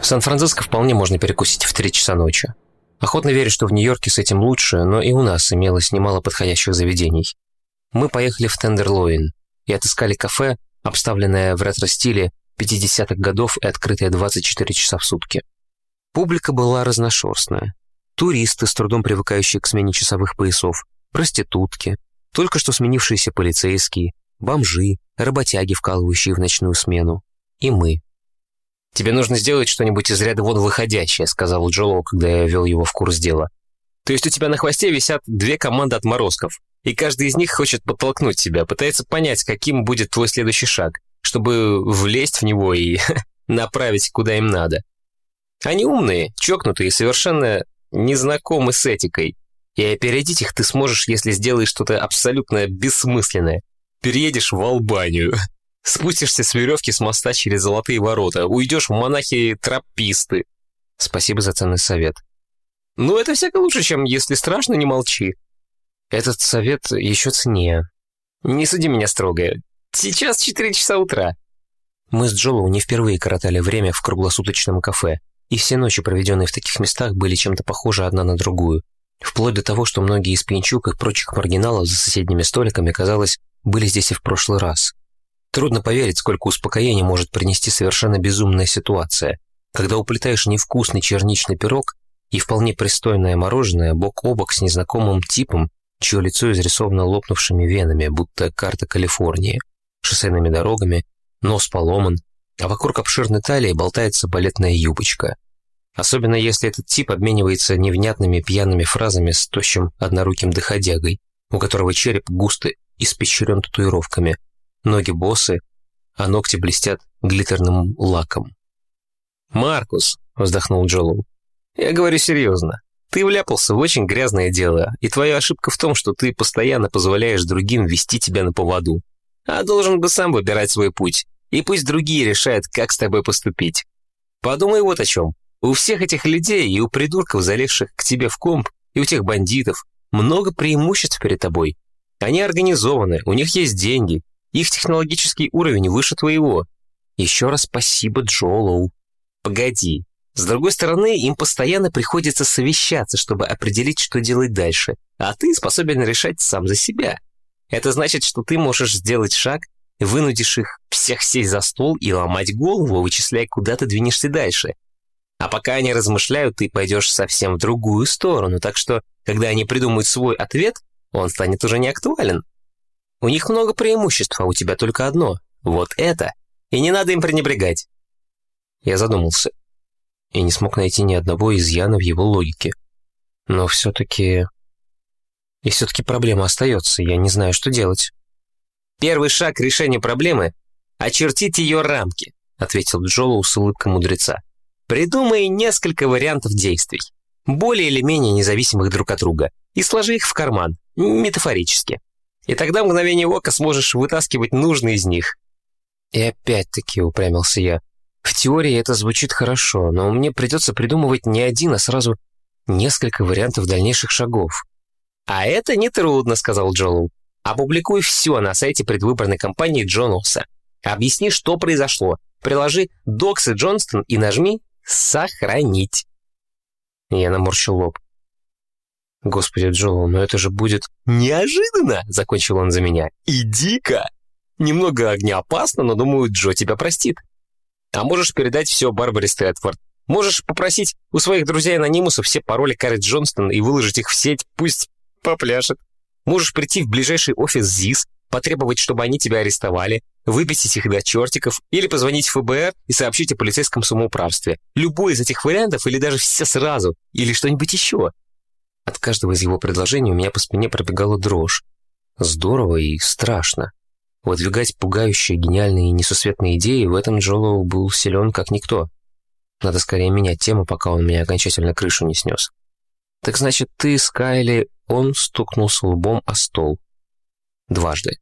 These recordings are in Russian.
В Сан-Франциско вполне можно перекусить в 3 часа ночи. Охотно верю, что в Нью-Йорке с этим лучше, но и у нас имелось немало подходящих заведений. Мы поехали в Тендерлоин и отыскали кафе, обставленное в ретро-стиле 50-х годов и открытое 24 часа в сутки. Публика была разношерстная. Туристы, с трудом привыкающие к смене часовых поясов, проститутки, только что сменившиеся полицейские, бомжи, работяги, вкалывающие в ночную смену, и мы. «Тебе нужно сделать что-нибудь из ряда вон выходящее», — сказал Джоло, когда я вел его в курс дела. «То есть у тебя на хвосте висят две команды отморозков, и каждый из них хочет подтолкнуть тебя, пытается понять, каким будет твой следующий шаг, чтобы влезть в него и направить куда им надо. Они умные, чокнутые, совершенно незнакомы с этикой, и опередить их ты сможешь, если сделаешь что-то абсолютно бессмысленное. Переедешь в Албанию, спустишься с веревки с моста через золотые ворота, уйдешь в монахи-трописты. Спасибо за ценный совет. Ну, это всяко лучше, чем если страшно, не молчи. Этот совет еще ценнее. Не суди меня строго. Сейчас 4 часа утра. Мы с Джолоу не впервые коротали время в круглосуточном кафе, и все ночи, проведенные в таких местах, были чем-то похожи одна на другую. Вплоть до того, что многие из пьянчук и прочих маргиналов за соседними столиками, казалось, были здесь и в прошлый раз. Трудно поверить, сколько успокоения может принести совершенно безумная ситуация, когда уплетаешь невкусный черничный пирог и вполне пристойное мороженое бок о бок с незнакомым типом, чье лицо изрисовано лопнувшими венами, будто карта Калифорнии, шоссейными дорогами, нос поломан, а вокруг обширной талии болтается балетная юбочка. Особенно если этот тип обменивается невнятными пьяными фразами с тощим одноруким доходягой, у которого череп густо испещрен татуировками, ноги босы, а ногти блестят глиттерным лаком. «Маркус», — вздохнул Джолоу, — «я говорю серьезно. Ты вляпался в очень грязное дело, и твоя ошибка в том, что ты постоянно позволяешь другим вести тебя на поводу. А должен бы сам выбирать свой путь, и пусть другие решают, как с тобой поступить. Подумай вот о чем. У всех этих людей и у придурков, залезших к тебе в комп, и у тех бандитов, много преимуществ перед тобой. Они организованы, у них есть деньги, их технологический уровень выше твоего. Еще раз спасибо, Джолоу. Погоди, с другой стороны, им постоянно приходится совещаться, чтобы определить, что делать дальше, а ты способен решать сам за себя. Это значит, что ты можешь сделать шаг, вынудишь их всех сесть за стол и ломать голову, вычисляя, куда ты двинешься дальше. А пока они размышляют, ты пойдешь совсем в другую сторону, так что, когда они придумают свой ответ, он станет уже не актуален. У них много преимуществ, а у тебя только одно. Вот это. И не надо им пренебрегать. Я задумался и не смог найти ни одного изъяна в его логике. Но все-таки... И все-таки проблема остается, я не знаю, что делать. «Первый шаг к решению проблемы — очертить ее рамки», — ответил Джолоу с улыбкой мудреца. «Придумай несколько вариантов действий, более или менее независимых друг от друга, и сложи их в карман, метафорически. И тогда в мгновение ока сможешь вытаскивать нужные из них». И опять-таки упрямился я. В теории это звучит хорошо, но мне придется придумывать не один, а сразу несколько вариантов дальнейших шагов. «А это нетрудно», — сказал Джолоу. «Опубликуй все на сайте предвыборной кампании Джонулса. Объясни, что произошло. Приложи Докс и Джонстон и нажми «Сохранить». Я наморщил лоб. «Господи, Джолоу, но это же будет...» «Неожиданно!» — закончил он за меня. «И дико! Немного огнеопасно, но, думаю, Джо тебя простит. А можешь передать все Барбаре Стрэдфорд. Можешь попросить у своих друзей-анонимусов все пароли Карри Джонстон и выложить их в сеть, пусть попляшет. Можешь прийти в ближайший офис ЗИС, потребовать, чтобы они тебя арестовали, выписать их до чертиков, или позвонить в ФБР и сообщить о полицейском самоуправстве. Любой из этих вариантов, или даже все сразу, или что-нибудь еще. От каждого из его предложений у меня по спине пробегала дрожь. Здорово и страшно. Выдвигать пугающие, гениальные и несусветные идеи в этом Джолоу был силен как никто. Надо скорее менять тему, пока он меня окончательно крышу не снес. «Так значит, ты, Скайли...» Он стукнулся лбом о стол. Дважды.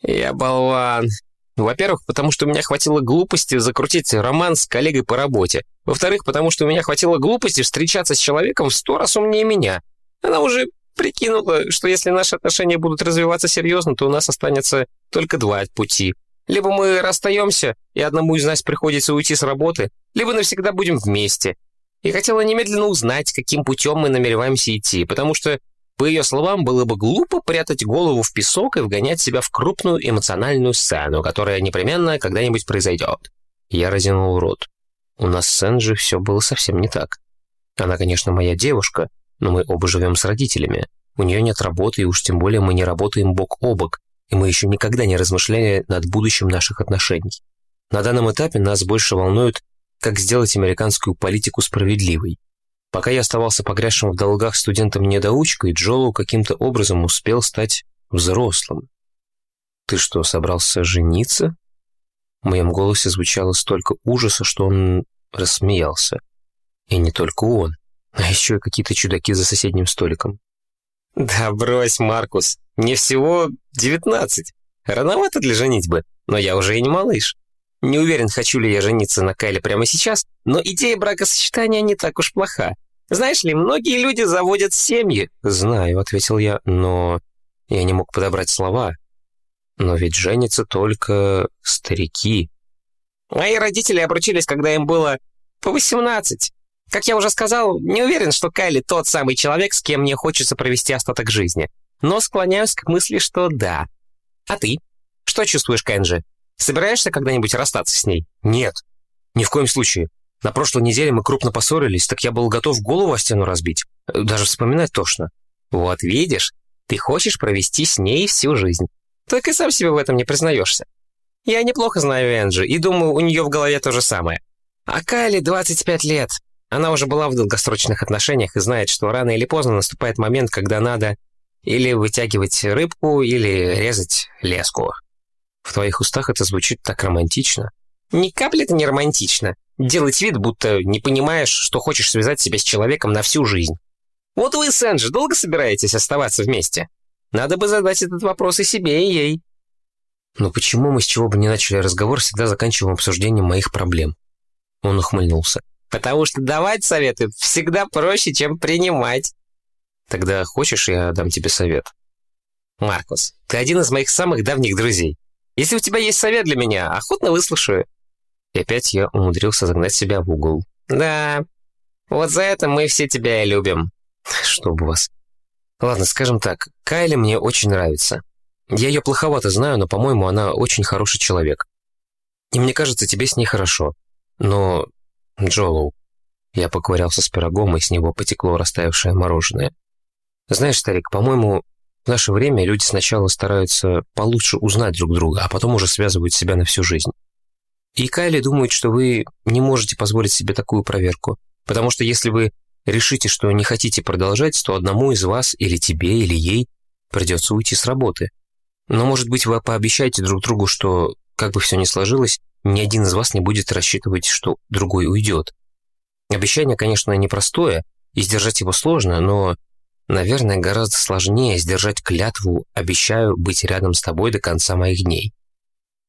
«Я болван. Во-первых, потому что у меня хватило глупости закрутить роман с коллегой по работе. Во-вторых, потому что у меня хватило глупости встречаться с человеком в сто раз умнее меня. Она уже прикинула, что если наши отношения будут развиваться серьезно, то у нас останется только два пути. Либо мы расстаемся, и одному из нас приходится уйти с работы, либо навсегда будем вместе. И хотела немедленно узнать, каким путем мы намереваемся идти, потому что, по ее словам, было бы глупо прятать голову в песок и вгонять себя в крупную эмоциональную сцену, которая непременно когда-нибудь произойдет. Я разинул рот. У нас с Энджи все было совсем не так. Она, конечно, моя девушка, но мы оба живем с родителями. У нее нет работы, и уж тем более мы не работаем бок о бок, и мы еще никогда не размышляли над будущим наших отношений. На данном этапе нас больше волнует, как сделать американскую политику справедливой. Пока я оставался погрязшим в долгах студентом-недоучкой, Джолу каким-то образом успел стать взрослым. «Ты что, собрался жениться?» В моем голосе звучало столько ужаса, что он рассмеялся. И не только он, а еще и какие-то чудаки за соседним столиком. «Да брось, Маркус, мне всего девятнадцать. Рановато для женитьбы, но я уже и не малыш. Не уверен, хочу ли я жениться на Кайле прямо сейчас, но идея бракосочетания не так уж плоха. Знаешь ли, многие люди заводят семьи». «Знаю», — ответил я, но я не мог подобрать слова. «Но ведь женятся только старики». Мои родители обручились, когда им было по восемнадцать. Как я уже сказал, не уверен, что Кайли тот самый человек, с кем мне хочется провести остаток жизни. Но склоняюсь к мысли, что да. А ты? Что чувствуешь, Кэнджи? Собираешься когда-нибудь расстаться с ней? Нет. Ни в коем случае. На прошлой неделе мы крупно поссорились, так я был готов голову о стену разбить. Даже вспоминать тошно. Вот видишь, ты хочешь провести с ней всю жизнь. Только сам себе в этом не признаешься. Я неплохо знаю Энджи, и думаю, у нее в голове то же самое. А Кайли 25 лет. Она уже была в долгосрочных отношениях и знает, что рано или поздно наступает момент, когда надо или вытягивать рыбку, или резать леску. В твоих устах это звучит так романтично. Ни капли это не романтично. Делать вид, будто не понимаешь, что хочешь связать себя с человеком на всю жизнь. Вот вы с Энджи долго собираетесь оставаться вместе? Надо бы задать этот вопрос и себе, и ей. Но почему мы с чего бы не начали разговор, всегда заканчиваем обсуждением моих проблем? Он ухмыльнулся. Потому что давать советы всегда проще, чем принимать. Тогда хочешь, я дам тебе совет? Маркус, ты один из моих самых давних друзей. Если у тебя есть совет для меня, охотно выслушаю. И опять я умудрился загнать себя в угол. Да, вот за это мы все тебя и любим. Чтобы вас. Ладно, скажем так, Кайли мне очень нравится. Я ее плоховато знаю, но, по-моему, она очень хороший человек. И мне кажется, тебе с ней хорошо. Но Джолоу. Я поковырялся с пирогом, и с него потекло растаявшее мороженое. Знаешь, старик, по-моему, в наше время люди сначала стараются получше узнать друг друга, а потом уже связывают себя на всю жизнь. И Кайли думает, что вы не можете позволить себе такую проверку, потому что если вы решите, что не хотите продолжать, то одному из вас, или тебе, или ей, придется уйти с работы. Но, может быть, вы пообещаете друг другу, что, как бы все ни сложилось, ни один из вас не будет рассчитывать, что другой уйдет. Обещание, конечно, непростое, и сдержать его сложно, но, наверное, гораздо сложнее сдержать клятву «обещаю быть рядом с тобой до конца моих дней».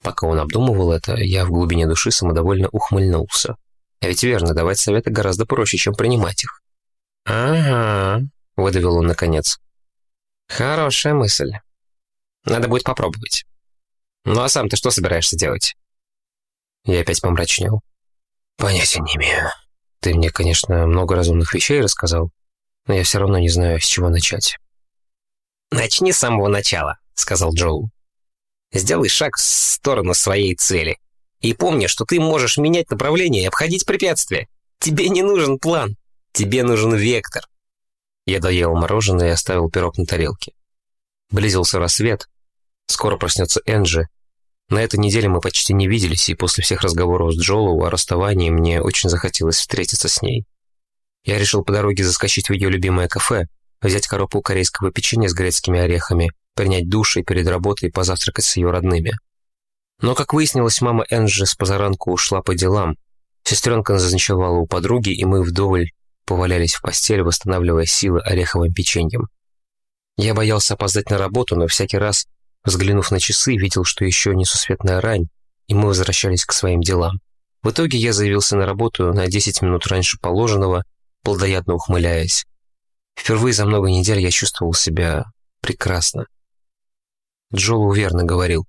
Пока он обдумывал это, я в глубине души самодовольно ухмыльнулся. А ведь верно, давать советы гораздо проще, чем принимать их. «Ага», — выдавил он наконец. «Хорошая мысль. Надо будет попробовать. Ну а сам ты что собираешься делать?» Я опять помрачнел. Понятия не имею. Ты мне, конечно, много разумных вещей рассказал, но я все равно не знаю, с чего начать. «Начни с самого начала», — сказал Джоу. «Сделай шаг в сторону своей цели. И помни, что ты можешь менять направление и обходить препятствия. Тебе не нужен план. Тебе нужен вектор». Я доел мороженое и оставил пирог на тарелке. Близился рассвет. Скоро проснется Энджи, на этой неделе мы почти не виделись, и после всех разговоров с Джолоу о расставании мне очень захотелось встретиться с ней. Я решил по дороге заскочить в ее любимое кафе, взять коробку корейского печенья с грецкими орехами, принять душ и перед работой позавтракать с ее родными. Но, как выяснилось, мама Энджи с позаранку ушла по делам. Сестренка заночевала у подруги, и мы вдоволь повалялись в постель, восстанавливая силы ореховым печеньем. Я боялся опоздать на работу, но всякий раз, Взглянув на часы, видел, что еще несусветная рань, и мы возвращались к своим делам. В итоге я заявился на работу на 10 минут раньше положенного, плодоядно ухмыляясь. Впервые за много недель я чувствовал себя прекрасно. Джолу верно говорил.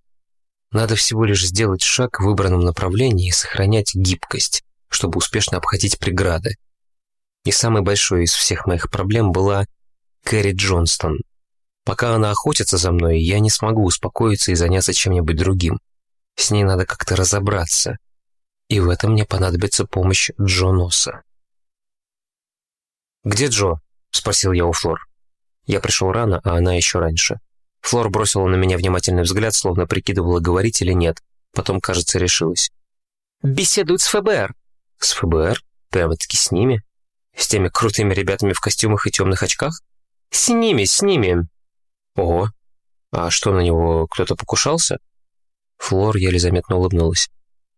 Надо всего лишь сделать шаг в выбранном направлении и сохранять гибкость, чтобы успешно обходить преграды. И самой большой из всех моих проблем была Кэрри Джонстон. Пока она охотится за мной, я не смогу успокоиться и заняться чем-нибудь другим. С ней надо как-то разобраться. И в этом мне понадобится помощь Джо Носа. «Где Джо?» — спросил я у Флор. Я пришел рано, а она еще раньше. Флор бросила на меня внимательный взгляд, словно прикидывала, говорить или нет. Потом, кажется, решилась. «Беседуют с ФБР». «С ФБР? Прямо-таки с ними? С теми крутыми ребятами в костюмах и темных очках?» «С ними, с ними». «Ого. А что, на него кто-то покушался?» Флор еле заметно улыбнулась.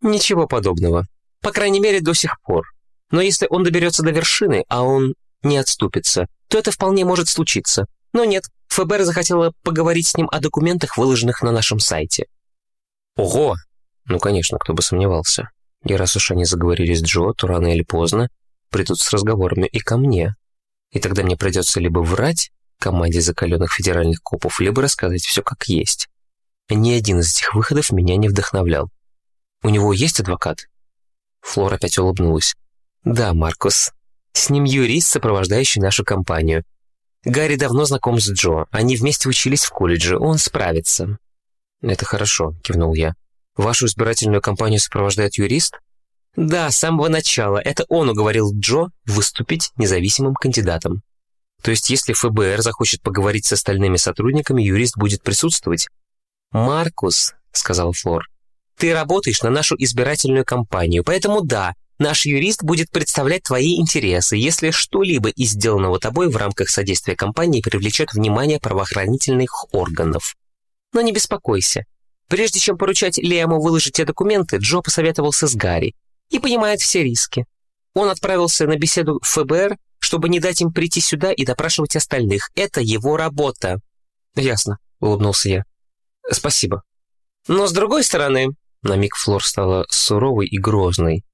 «Ничего подобного. По крайней мере, до сих пор. Но если он доберется до вершины, а он не отступится, то это вполне может случиться. Но нет, ФБР захотело поговорить с ним о документах, выложенных на нашем сайте. Ого! Ну, конечно, кто бы сомневался. И раз уж они заговорили с Джо, то рано или поздно придут с разговорами и ко мне. И тогда мне придется либо врать команде закаленных федеральных копов, либо рассказать все как есть. Ни один из этих выходов меня не вдохновлял. «У него есть адвокат?» Флора опять улыбнулась. «Да, Маркус. С ним юрист, сопровождающий нашу компанию. Гарри давно знаком с Джо. Они вместе учились в колледже. Он справится». «Это хорошо», — кивнул я. «Вашу избирательную кампанию сопровождает юрист?» «Да, с самого начала. Это он уговорил Джо выступить независимым кандидатом. То есть, если ФБР захочет поговорить с остальными сотрудниками, юрист будет присутствовать?» «Маркус», — сказал Флор, — «ты работаешь на нашу избирательную кампанию, поэтому да, Наш юрист будет представлять твои интересы, если что-либо из сделанного тобой в рамках содействия компании привлечет внимание правоохранительных органов. Но не беспокойся. Прежде чем поручать Лему выложить те документы, Джо посоветовался с Гарри и понимает все риски. Он отправился на беседу в ФБР, чтобы не дать им прийти сюда и допрашивать остальных. Это его работа. «Ясно», — улыбнулся я. «Спасибо». Но с другой стороны, на миг Флор стала суровой и грозной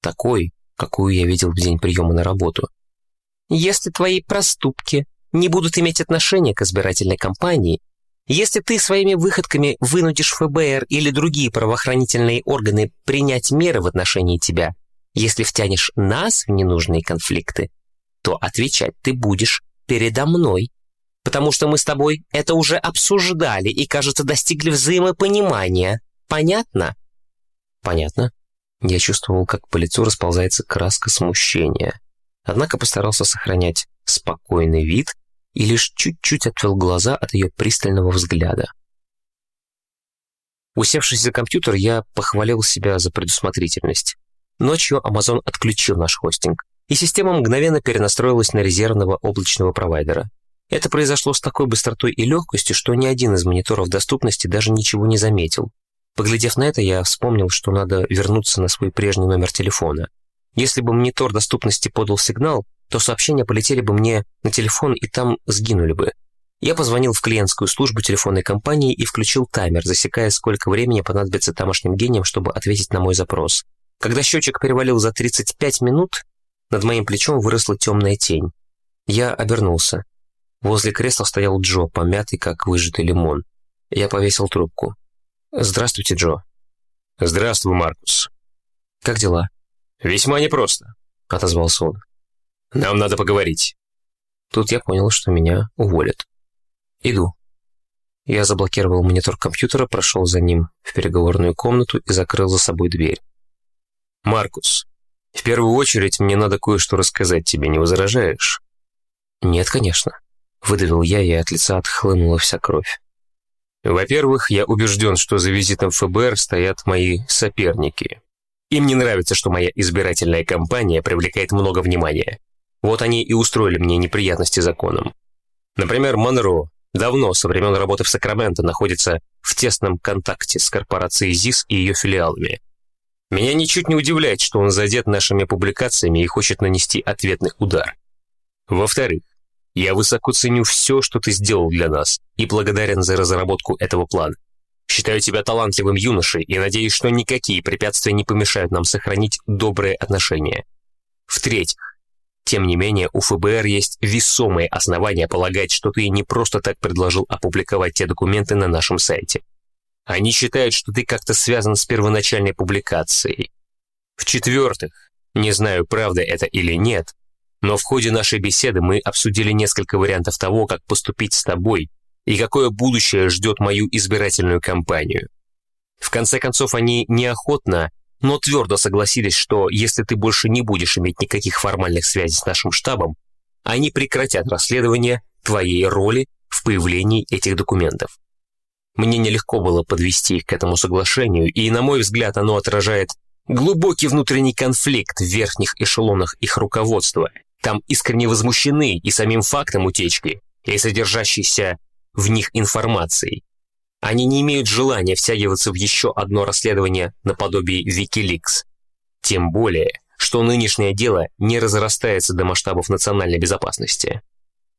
такой, какую я видел в день приема на работу. Если твои проступки не будут иметь отношения к избирательной кампании, если ты своими выходками вынудишь ФБР или другие правоохранительные органы принять меры в отношении тебя, если втянешь нас в ненужные конфликты, то отвечать ты будешь передо мной, потому что мы с тобой это уже обсуждали и, кажется, достигли взаимопонимания. Понятно? Понятно. Я чувствовал, как по лицу расползается краска смущения. Однако постарался сохранять спокойный вид и лишь чуть-чуть отвел глаза от ее пристального взгляда. Усевшись за компьютер, я похвалил себя за предусмотрительность. Ночью Amazon отключил наш хостинг, и система мгновенно перенастроилась на резервного облачного провайдера. Это произошло с такой быстротой и легкостью, что ни один из мониторов доступности даже ничего не заметил. Поглядев на это, я вспомнил, что надо вернуться на свой прежний номер телефона. Если бы монитор доступности подал сигнал, то сообщения полетели бы мне на телефон и там сгинули бы. Я позвонил в клиентскую службу телефонной компании и включил таймер, засекая, сколько времени понадобится тамошним гениям, чтобы ответить на мой запрос. Когда счетчик перевалил за 35 минут, над моим плечом выросла темная тень. Я обернулся. Возле кресла стоял Джо, помятый, как выжатый лимон. Я повесил трубку. «Здравствуйте, Джо». «Здравствуй, Маркус». «Как дела?» «Весьма непросто», — отозвался он. «Нам надо поговорить». Тут я понял, что меня уволят. «Иду». Я заблокировал монитор компьютера, прошел за ним в переговорную комнату и закрыл за собой дверь. «Маркус, в первую очередь мне надо кое-что рассказать тебе, не возражаешь?» «Нет, конечно», — выдавил я, и от лица отхлынула вся кровь. Во-первых, я убежден, что за визитом ФБР стоят мои соперники. Им не нравится, что моя избирательная кампания привлекает много внимания. Вот они и устроили мне неприятности законом. Например, Монро давно, со времен работы в Сакраменто, находится в тесном контакте с корпорацией ЗИС и ее филиалами. Меня ничуть не удивляет, что он задет нашими публикациями и хочет нанести ответный удар. Во-вторых, я высоко ценю все, что ты сделал для нас, и благодарен за разработку этого плана. Считаю тебя талантливым юношей и надеюсь, что никакие препятствия не помешают нам сохранить добрые отношения. В-третьих, тем не менее, у ФБР есть весомые основания полагать, что ты не просто так предложил опубликовать те документы на нашем сайте. Они считают, что ты как-то связан с первоначальной публикацией. В-четвертых, не знаю, правда это или нет, но в ходе нашей беседы мы обсудили несколько вариантов того, как поступить с тобой и какое будущее ждет мою избирательную кампанию. В конце концов, они неохотно, но твердо согласились, что если ты больше не будешь иметь никаких формальных связей с нашим штабом, они прекратят расследование твоей роли в появлении этих документов. Мне нелегко было подвести их к этому соглашению, и, на мой взгляд, оно отражает глубокий внутренний конфликт в верхних эшелонах их руководства. Там искренне возмущены и самим фактом утечки, и содержащейся в них информацией. Они не имеют желания втягиваться в еще одно расследование наподобие Wikileaks. Тем более, что нынешнее дело не разрастается до масштабов национальной безопасности.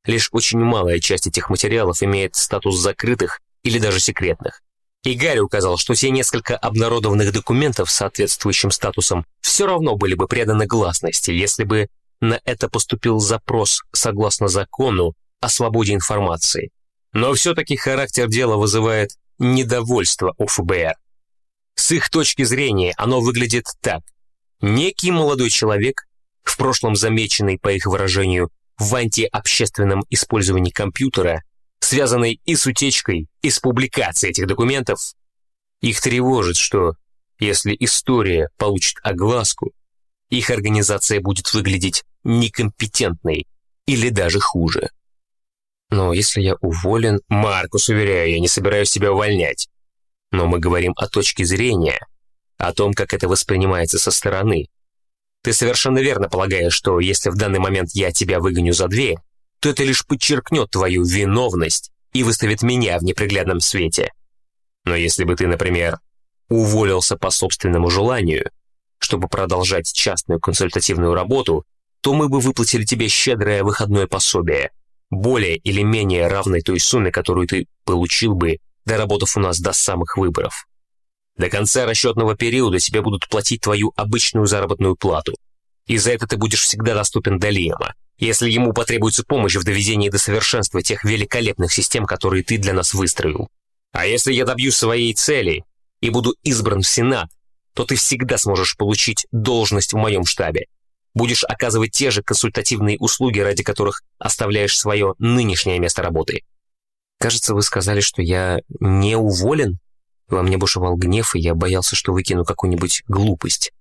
Лишь очень малая часть этих материалов имеет статус закрытых или даже секретных. И Гарри указал, что те несколько обнародованных документов с соответствующим статусом все равно были бы преданы гласности, если бы на это поступил запрос согласно закону о свободе информации. Но все-таки характер дела вызывает недовольство у ФБР. С их точки зрения оно выглядит так. Некий молодой человек, в прошлом замеченный, по их выражению, в антиобщественном использовании компьютера, связанный и с утечкой, и с публикацией этих документов, их тревожит, что если история получит огласку, их организация будет выглядеть некомпетентной или даже хуже. Но если я уволен... Маркус, уверяю, я не собираюсь тебя увольнять. Но мы говорим о точке зрения, о том, как это воспринимается со стороны. Ты совершенно верно полагаешь, что если в данный момент я тебя выгоню за дверь, то это лишь подчеркнет твою виновность и выставит меня в неприглядном свете. Но если бы ты, например, уволился по собственному желанию, чтобы продолжать частную консультативную работу, то мы бы выплатили тебе щедрое выходное пособие, более или менее равной той сумме, которую ты получил бы, доработав у нас до самых выборов. До конца расчетного периода тебе будут платить твою обычную заработную плату. И за это ты будешь всегда доступен до Лиама, если ему потребуется помощь в доведении до совершенства тех великолепных систем, которые ты для нас выстроил. А если я добьюсь своей цели и буду избран в Сенат, то ты всегда сможешь получить должность в моем штабе, будешь оказывать те же консультативные услуги, ради которых оставляешь свое нынешнее место работы. Кажется, вы сказали, что я не уволен? Во мне бушевал гнев, и я боялся, что выкину какую-нибудь глупость.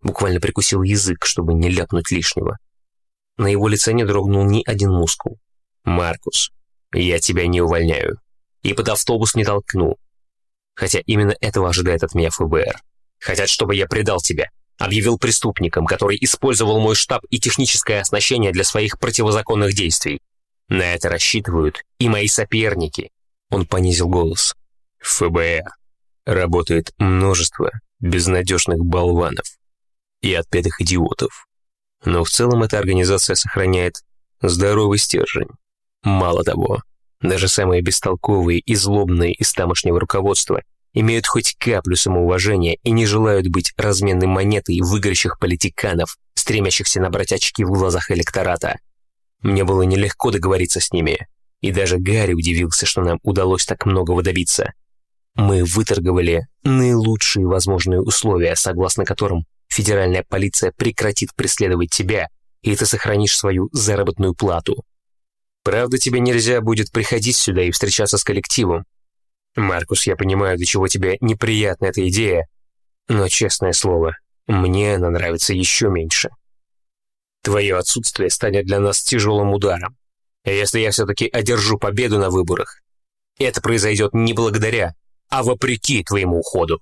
Буквально прикусил язык, чтобы не ляпнуть лишнего. На его лице не дрогнул ни один мускул. «Маркус, я тебя не увольняю. И под автобус не толкну. Хотя именно этого ожидает от меня ФБР. Хотят, чтобы я предал тебя, объявил преступником, который использовал мой штаб и техническое оснащение для своих противозаконных действий. На это рассчитывают и мои соперники. Он понизил голос. ФБР работает множество безнадежных болванов и отпетых идиотов. Но в целом эта организация сохраняет здоровый стержень. Мало того, даже самые бестолковые и злобные из тамошнего руководства имеют хоть каплю самоуважения и не желают быть разменной монетой выгорящих политиканов, стремящихся набрать очки в глазах электората. Мне было нелегко договориться с ними, и даже Гарри удивился, что нам удалось так многого добиться. Мы выторговали наилучшие возможные условия, согласно которым федеральная полиция прекратит преследовать тебя, и ты сохранишь свою заработную плату. Правда, тебе нельзя будет приходить сюда и встречаться с коллективом, «Маркус, я понимаю, для чего тебе неприятна эта идея, но, честное слово, мне она нравится еще меньше. Твое отсутствие станет для нас тяжелым ударом. Если я все-таки одержу победу на выборах, это произойдет не благодаря, а вопреки твоему уходу».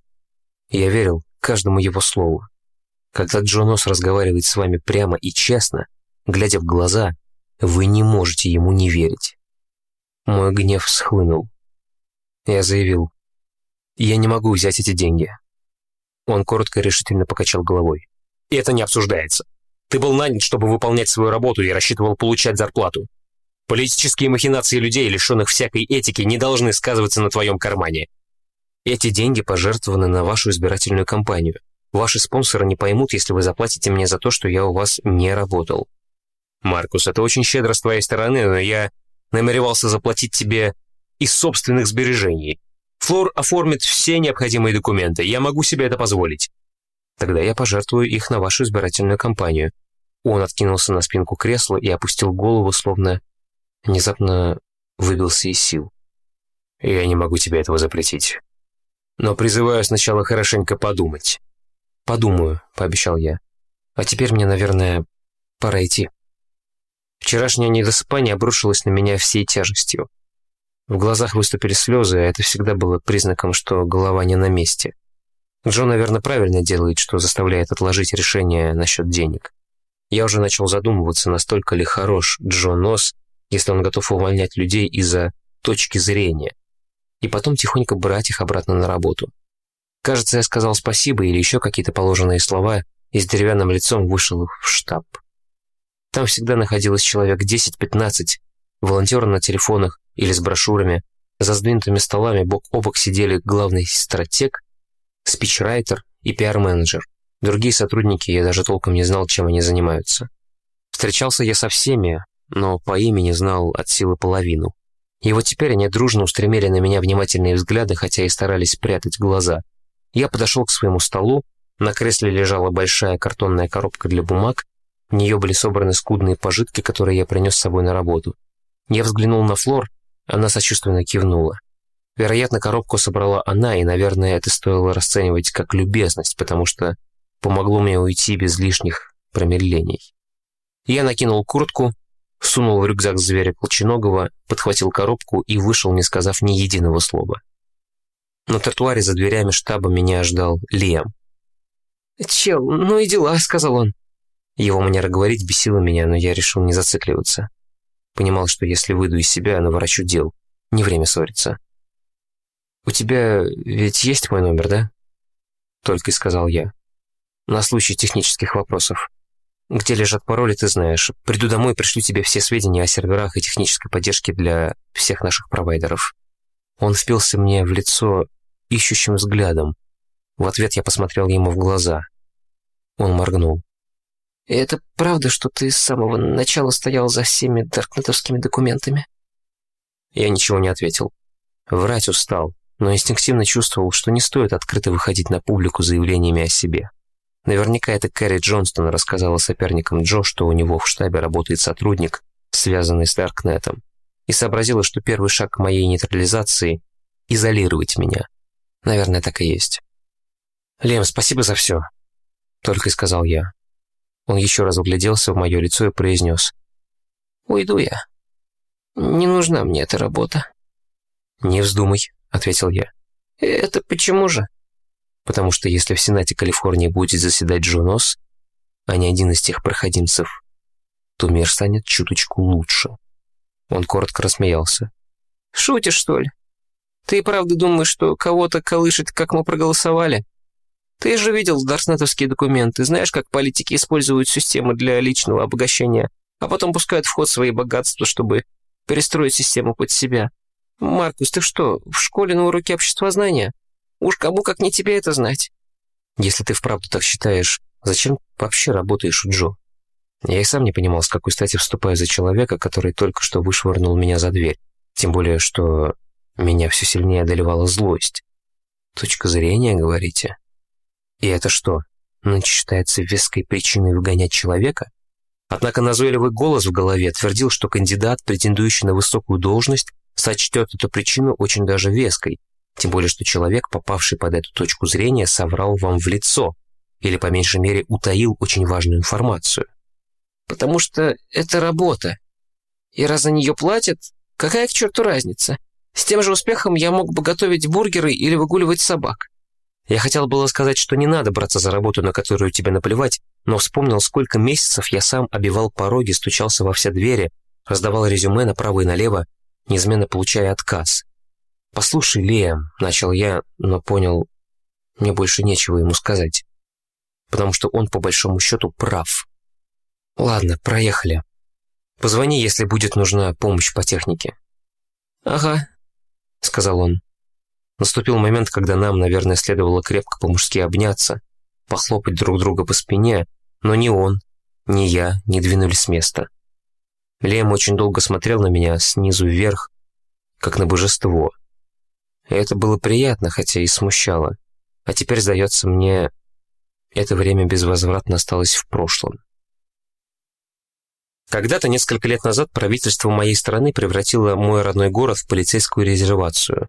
Я верил каждому его слову. Когда Джонос разговаривает с вами прямо и честно, глядя в глаза, вы не можете ему не верить. Мой гнев схлынул. Я заявил, «Я не могу взять эти деньги». Он коротко и решительно покачал головой. «И это не обсуждается. Ты был нанят, чтобы выполнять свою работу и рассчитывал получать зарплату. Политические махинации людей, лишенных всякой этики, не должны сказываться на твоем кармане. Эти деньги пожертвованы на вашу избирательную кампанию. Ваши спонсоры не поймут, если вы заплатите мне за то, что я у вас не работал. Маркус, это очень щедро с твоей стороны, но я намеревался заплатить тебе из собственных сбережений. Флор оформит все необходимые документы. Я могу себе это позволить. Тогда я пожертвую их на вашу избирательную кампанию. Он откинулся на спинку кресла и опустил голову, словно внезапно выбился из сил. Я не могу тебе этого запретить. Но призываю сначала хорошенько подумать. Подумаю, пообещал я. А теперь мне, наверное, пора идти. Вчерашнее недосыпание обрушилось на меня всей тяжестью. В глазах выступили слезы, а это всегда было признаком, что голова не на месте. Джо, наверное, правильно делает, что заставляет отложить решение насчет денег. Я уже начал задумываться, настолько ли хорош Джо Нос, если он готов увольнять людей из-за точки зрения, и потом тихонько брать их обратно на работу. Кажется, я сказал спасибо или еще какие-то положенные слова, и с деревянным лицом вышел в штаб. Там всегда находилось человек 10-15, волонтеры на телефонах или с брошюрами. За сдвинутыми столами бок о бок сидели главный стратег, спичрайтер и пиар-менеджер. Другие сотрудники, я даже толком не знал, чем они занимаются. Встречался я со всеми, но по имени знал от силы половину. И вот теперь они дружно устремили на меня внимательные взгляды, хотя и старались спрятать глаза. Я подошел к своему столу, на кресле лежала большая картонная коробка для бумаг, в нее были собраны скудные пожитки, которые я принес с собой на работу. Я взглянул на Флор, она сочувственно кивнула. Вероятно, коробку собрала она, и, наверное, это стоило расценивать как любезность, потому что помогло мне уйти без лишних промедлений. Я накинул куртку, сунул в рюкзак зверя Колченогова, подхватил коробку и вышел, не сказав ни единого слова. На тротуаре за дверями штаба меня ждал Лиам. «Чел, ну и дела», — сказал он. Его манера говорить бесила меня, но я решил не зацикливаться. Понимал, что если выйду из себя, наворочу дел. Не время ссориться. «У тебя ведь есть мой номер, да?» Только и сказал я. «На случай технических вопросов. Где лежат пароли, ты знаешь. Приду домой, пришлю тебе все сведения о серверах и технической поддержке для всех наших провайдеров». Он впился мне в лицо ищущим взглядом. В ответ я посмотрел ему в глаза. Он моргнул. «Это правда, что ты с самого начала стоял за всеми даркнетовскими документами?» Я ничего не ответил. Врать устал, но инстинктивно чувствовал, что не стоит открыто выходить на публику заявлениями о себе. Наверняка это Кэрри Джонстон рассказала соперникам Джо, что у него в штабе работает сотрудник, связанный с Даркнетом, и сообразила, что первый шаг к моей нейтрализации — изолировать меня. Наверное, так и есть. «Лем, спасибо за все», — только и сказал я. Он еще раз угляделся в мое лицо и произнес. «Уйду я. Не нужна мне эта работа». «Не вздумай», — ответил я. «Это почему же?» «Потому что если в Сенате Калифорнии будет заседать Джонос, а не один из тех проходимцев, то мир станет чуточку лучше». Он коротко рассмеялся. «Шутишь, что ли? Ты правда думаешь, что кого-то колышет, как мы проголосовали? Ты же видел дарснетовские документы, знаешь, как политики используют систему для личного обогащения, а потом пускают в ход свои богатства, чтобы перестроить систему под себя. Маркус, ты что, в школе на уроке обществознания? Уж кому как не тебе это знать. Если ты вправду так считаешь, зачем вообще работаешь у Джо? Я и сам не понимал, с какой стати вступаю за человека, который только что вышвырнул меня за дверь. Тем более, что меня все сильнее одолевала злость. Точка зрения, говорите? И это что, нынче считается веской причиной выгонять человека? Однако назойливый голос в голове твердил, что кандидат, претендующий на высокую должность, сочтет эту причину очень даже веской, тем более что человек, попавший под эту точку зрения, соврал вам в лицо или, по меньшей мере, утаил очень важную информацию. Потому что это работа. И раз за нее платят, какая к черту разница? С тем же успехом я мог бы готовить бургеры или выгуливать собак. Я хотел было сказать, что не надо браться за работу, на которую тебе наплевать, но вспомнил, сколько месяцев я сам обивал пороги, стучался во все двери, раздавал резюме направо и налево, неизменно получая отказ. «Послушай, Лея», — начал я, но понял, мне больше нечего ему сказать, потому что он, по большому счету, прав. «Ладно, проехали. Позвони, если будет нужна помощь по технике». «Ага», — сказал он. Наступил момент, когда нам, наверное, следовало крепко по-мужски обняться, похлопать друг друга по спине, но ни он, ни я не двинулись с места. Лем очень долго смотрел на меня снизу вверх, как на божество. это было приятно, хотя и смущало. А теперь, сдается мне, это время безвозвратно осталось в прошлом. Когда-то, несколько лет назад, правительство моей страны превратило мой родной город в полицейскую резервацию.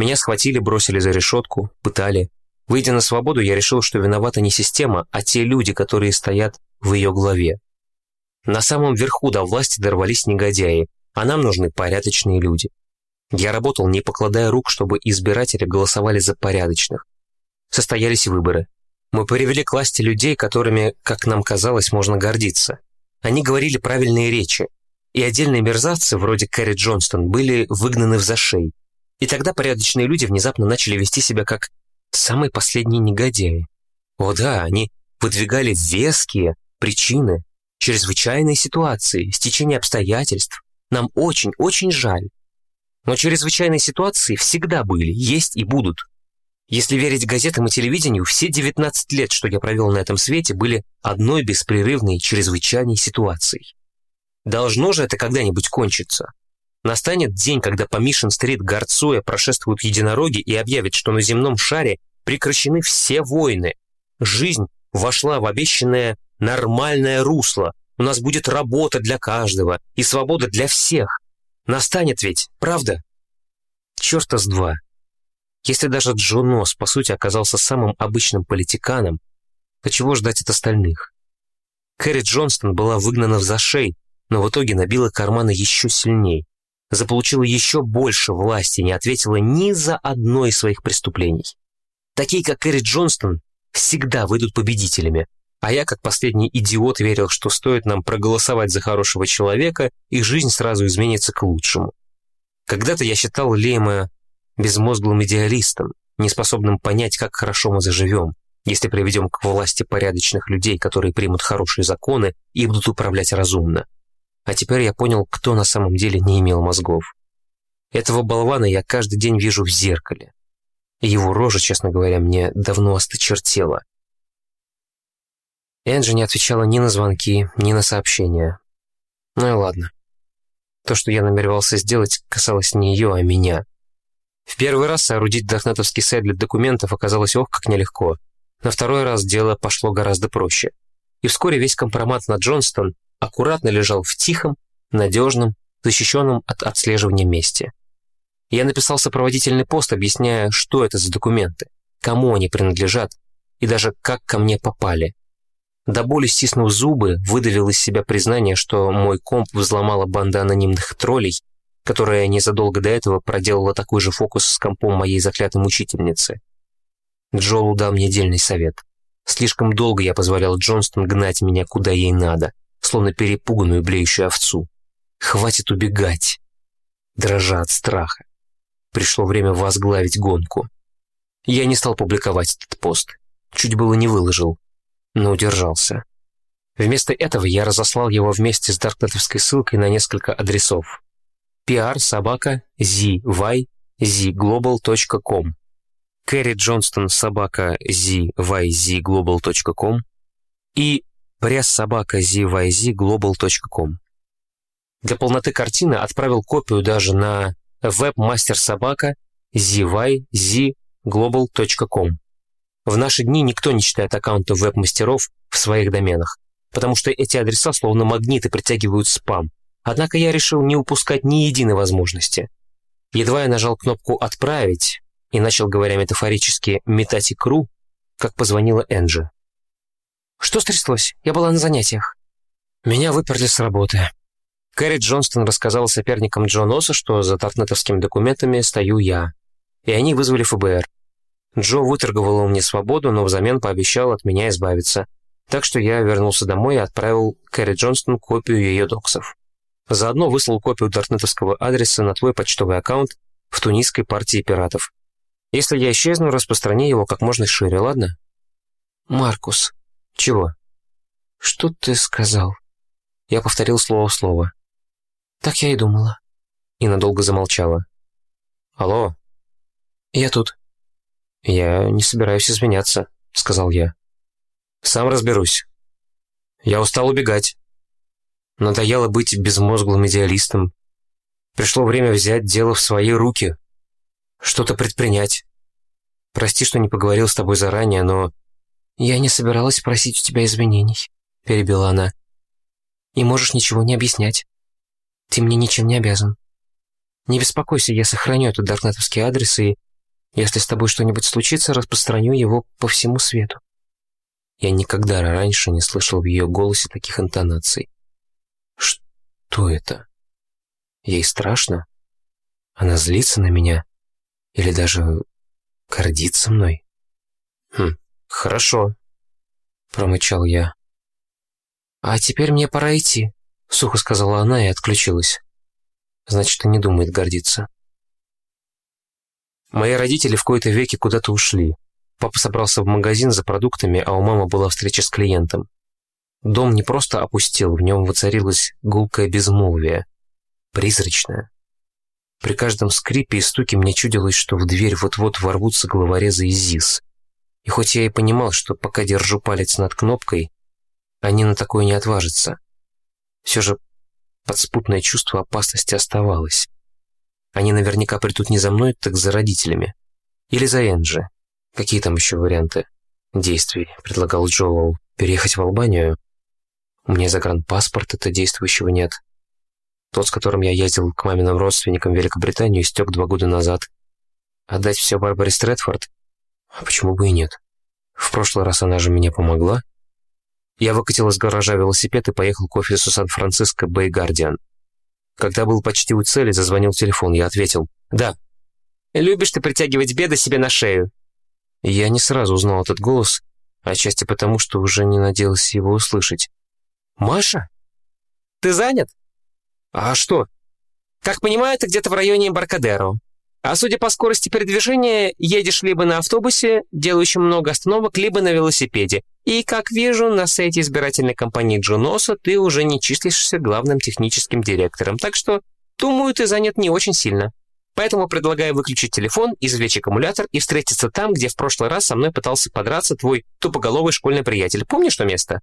Меня схватили, бросили за решетку, пытали. Выйдя на свободу, я решил, что виновата не система, а те люди, которые стоят в ее главе. На самом верху до власти дорвались негодяи, а нам нужны порядочные люди. Я работал, не покладая рук, чтобы избиратели голосовали за порядочных. Состоялись выборы. Мы привели к власти людей, которыми, как нам казалось, можно гордиться. Они говорили правильные речи, и отдельные мерзавцы, вроде Кэрри Джонстон, были выгнаны в зашей. И тогда порядочные люди внезапно начали вести себя как самые последние негодяи. О да, они выдвигали веские причины, чрезвычайные ситуации, стечение обстоятельств. Нам очень, очень жаль. Но чрезвычайные ситуации всегда были, есть и будут. Если верить газетам и телевидению, все 19 лет, что я провел на этом свете, были одной беспрерывной чрезвычайной ситуацией. Должно же это когда-нибудь кончиться. Настанет день, когда по Мишин-стрит горцуя прошествуют единороги и объявят, что на земном шаре прекращены все войны. Жизнь вошла в обещанное нормальное русло. У нас будет работа для каждого и свобода для всех. Настанет ведь, правда? Черта с два. Если даже Джо Нос, по сути, оказался самым обычным политиканом, то чего ждать от остальных? Кэрри Джонстон была выгнана в зашей, но в итоге набила карманы еще сильней, заполучила еще больше власти, не ответила ни за одно из своих преступлений. Такие, как Кэрри Джонстон, всегда выйдут победителями, а я, как последний идиот, верил, что стоит нам проголосовать за хорошего человека, и жизнь сразу изменится к лучшему. Когда-то я считал Лейма безмозглым идеалистом, неспособным понять, как хорошо мы заживем, если приведем к власти порядочных людей, которые примут хорошие законы и будут управлять разумно. А теперь я понял, кто на самом деле не имел мозгов. Этого болвана я каждый день вижу в зеркале. Его рожа, честно говоря, мне давно осточертела. Энджи не отвечала ни на звонки, ни на сообщения. Ну и ладно. То, что я намеревался сделать, касалось не ее, а меня. В первый раз соорудить даркнетовский сайт для документов оказалось ох, как нелегко. На второй раз дело пошло гораздо проще. И вскоре весь компромат на Джонстон аккуратно лежал в тихом, надежном, защищенном от отслеживания месте. Я написал сопроводительный пост, объясняя, что это за документы, кому они принадлежат и даже как ко мне попали. До боли стиснув зубы, выдавил из себя признание, что мой комп взломала банда анонимных троллей, которая незадолго до этого проделала такой же фокус с компом моей заклятой мучительницы. Джолу дал мне дельный совет. Слишком долго я позволял Джонстон гнать меня куда ей надо, словно перепуганную блеющую овцу. Хватит убегать. Дрожа от страха. Пришло время возглавить гонку. Я не стал публиковать этот пост. Чуть было не выложил, но удержался. Вместо этого я разослал его вместе с даркнетовской ссылкой на несколько адресов. pr собака zyzglobal.com Кэрри Джонстон собака zyzglobal.com и пресс собака zyzglobal.com Для полноты картины отправил копию даже на webmaster zyzglobal.com в наши дни никто не читает аккаунты веб-мастеров в своих доменах, потому что эти адреса словно магниты притягивают спам. Однако я решил не упускать ни единой возможности. Едва я нажал кнопку «Отправить» и начал, говоря метафорически, метать икру, как позвонила Энджи. «Что стряслось? Я была на занятиях». Меня выперли с работы. Кэрри Джонстон рассказал соперникам Джон Оса, что за тартнетовскими документами стою я. И они вызвали ФБР. Джо выторговал мне свободу, но взамен пообещал от меня избавиться. Так что я вернулся домой и отправил Кэрри Джонстон копию ее доксов. Заодно выслал копию дартнетовского адреса на твой почтовый аккаунт в тунисской партии пиратов. Если я исчезну, распространи его как можно шире, ладно? Маркус. Чего? Что ты сказал? Я повторил слово в слово. Так я и думала. И надолго замолчала. Алло? Я тут. «Я не собираюсь изменяться», — сказал я. «Сам разберусь. Я устал убегать. Надоело быть безмозглым идеалистом. Пришло время взять дело в свои руки. что-то предпринять. Прости, что не поговорил с тобой заранее, но...» «Я не собиралась просить у тебя извинений», — перебила она. «И можешь ничего не объяснять. Ты мне ничем не обязан. Не беспокойся, я сохраню этот даркнетовский адрес, и если с тобой что-нибудь случится, распространю его по всему свету». Я никогда раньше не слышал в ее голосе таких интонаций. Что это? Ей страшно? Она злится на меня? Или даже гордится мной? Хм, хорошо, промычал я. А теперь мне пора идти, сухо сказала она и отключилась. Значит, и не думает гордиться. Мои родители в кои-то веки куда-то ушли. Папа собрался в магазин за продуктами, а у мамы была встреча с клиентом. Дом не просто опустел, в нем воцарилось гулкое безмолвие. Призрачное. При каждом скрипе и стуке мне чудилось, что в дверь вот-вот ворвутся головорезы из ЗИС. И хоть я и понимал, что пока держу палец над кнопкой, они на такое не отважатся, все же подспутное чувство опасности оставалось. Они наверняка придут не за мной, так за родителями. Или за Энджи. Какие там еще варианты действий, предлагал Джоэл. Переехать в Албанию? У меня загранпаспорта-то действующего нет. Тот, с которым я ездил к маминым родственникам в Великобританию, истек два года назад. Отдать все Барбаре Стрэдфорд? А почему бы и нет? В прошлый раз она же мне помогла. Я выкатил из гаража велосипед и поехал к офису Сан-Франциско Бэй Гардиан. Когда был почти у цели, зазвонил телефон. Я ответил «Да». «Любишь ты притягивать беды себе на шею?» Я не сразу узнал этот голос, отчасти потому, что уже не надеялся его услышать. «Маша? Ты занят?» «А что?» «Как понимаю, ты где-то в районе Эмбаркадеро. А судя по скорости передвижения, едешь либо на автобусе, делающем много остановок, либо на велосипеде. И, как вижу, на сайте избирательной компании Джуноса ты уже не числишься главным техническим директором, так что, думаю, ты занят не очень сильно. Поэтому предлагаю выключить телефон, извлечь аккумулятор и встретиться там, где в прошлый раз со мной пытался подраться твой тупоголовый школьный приятель. Помнишь то место?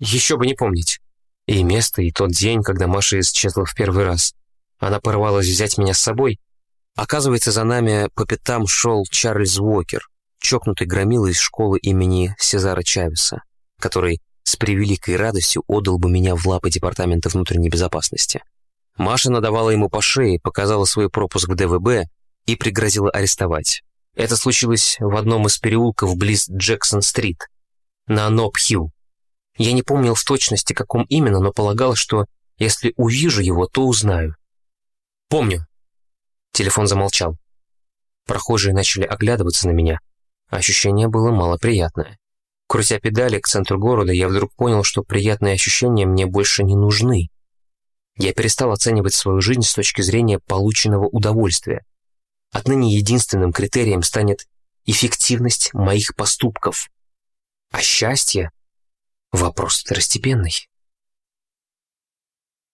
Еще бы не помнить. И место, и тот день, когда Маша исчезла в первый раз. Она порвалась взять меня с собой. Оказывается, за нами по пятам шел Чарльз Уокер, чокнутый громила из школы имени Сезара Чавеса, который с превеликой радостью отдал бы меня в лапы Департамента внутренней безопасности. Маша надавала ему по шее, показала свой пропуск в ДВБ и пригрозила арестовать. Это случилось в одном из переулков близ Джексон-стрит, на Ноб-Хилл. Я не помнил в точности, каком именно, но полагал, что если увижу его, то узнаю. «Помню». Телефон замолчал. Прохожие начали оглядываться на меня. Ощущение было малоприятное. Крутя педали к центру города, я вдруг понял, что приятные ощущения мне больше не нужны. Я перестал оценивать свою жизнь с точки зрения полученного удовольствия. Отныне единственным критерием станет эффективность моих поступков. А счастье — вопрос второстепенный.